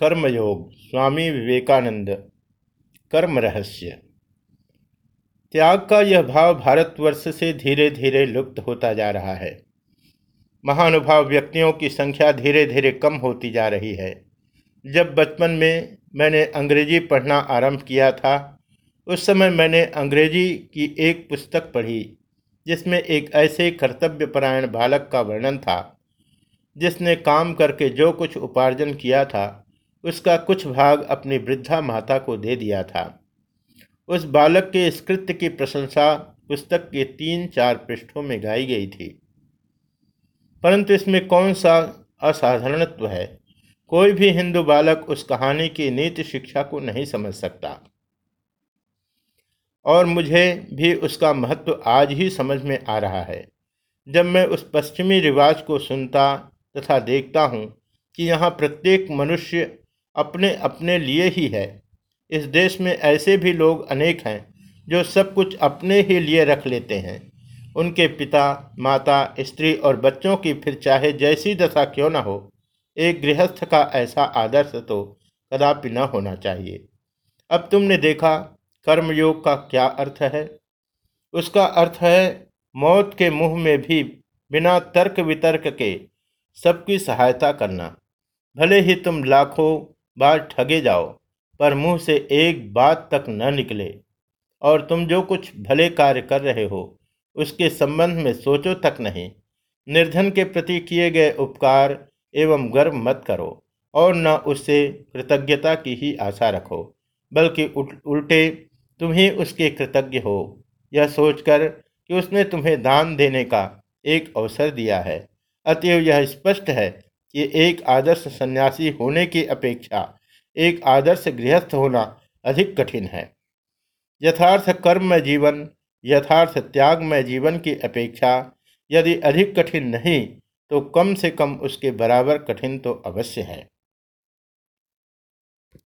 कर्मयोग, स्वामी विवेकानंद। कर्म रहस्य। त्याग का यह भाव भारतवर्ष से धीरे धीरे लुप्त होता जा रहा है। महानुभाव व्यक्तियों की संख्या धीरे धीरे कम होती जा रही है। जब बचपन में मैंने अंग्रेज़ी पढ़ना आरंभ किया था, उस समय मैंने अंग्रेज़ी की एक पुस्तक पढ़ी, जिसमें एक ऐसे कर्तव्यपरायण बालक का वर्णन था, जिसने काम करके जो कुछ उपार्जन किया था उसका कुछ भाग अपनी वृद्धा माता को दे दिया था। उस बालक के इस कृत्य की प्रशंसा पुस्तक के तीन चार पृष्ठों में गाई गई थी। परंतु इसमें कौन सा असाधारणत्व है? कोई भी हिंदू बालक उस कहानी की नीति शिक्षा को नहीं समझ सकता। और मुझे भी उसका महत्व आज ही समझ में आ रहा है। जब मैं उस पश्चिमी रिवाज को सुनता तथा देखता हूँ कि यहाँ प्रत्येक मनुष्य अपने अपने लिए ही है। इस देश में ऐसे भी लोग अनेक हैं जो सब कुछ अपने ही लिए रख लेते हैं। उनके पिता, माता, स्त्री और बच्चों की फिर चाहे जैसी दशा क्यों न हो, एक गृहस्थ का ऐसा आदर्श तो कदापि न होना चाहिए। अब तुमने देखा कर्मयोग का क्या अर्थ है? उसका अर्थ है, मौत के मुँह में भी बिना तर्क वितर्क के सबकी सहायता करना। भले ही तुम लाखों बार ठगे जाओ, पर मुँह से एक बात तक न निकले। और तुम जो कुछ भले कार्य कर रहे हो, उसके संबंध में सोचो तक नहीं। निर्धन के प्रति किए गए उपकार एवं गर्व मत करो, और न उससे कृतज्ञता की ही आशा रखो, बल्कि उल्टे तुम ही उसके कृतज्ञ हो। यह सोचकर कि उसने तुम्हें दान देने का एक अवसर दिया है। अतएव यह स्पष्ट है कि एक आदर्श सन्यासी होने की अपेक्षा, एक आदर्श गृहस्थ होना अधिक कठिन है। यथार्थ कर्म में जीवन, यथार्थ त्याग में जीवन की अपेक्षा यदि अधिक कठिन नहीं तो कम से कम उसके बराबर कठिन तो अवश्य है।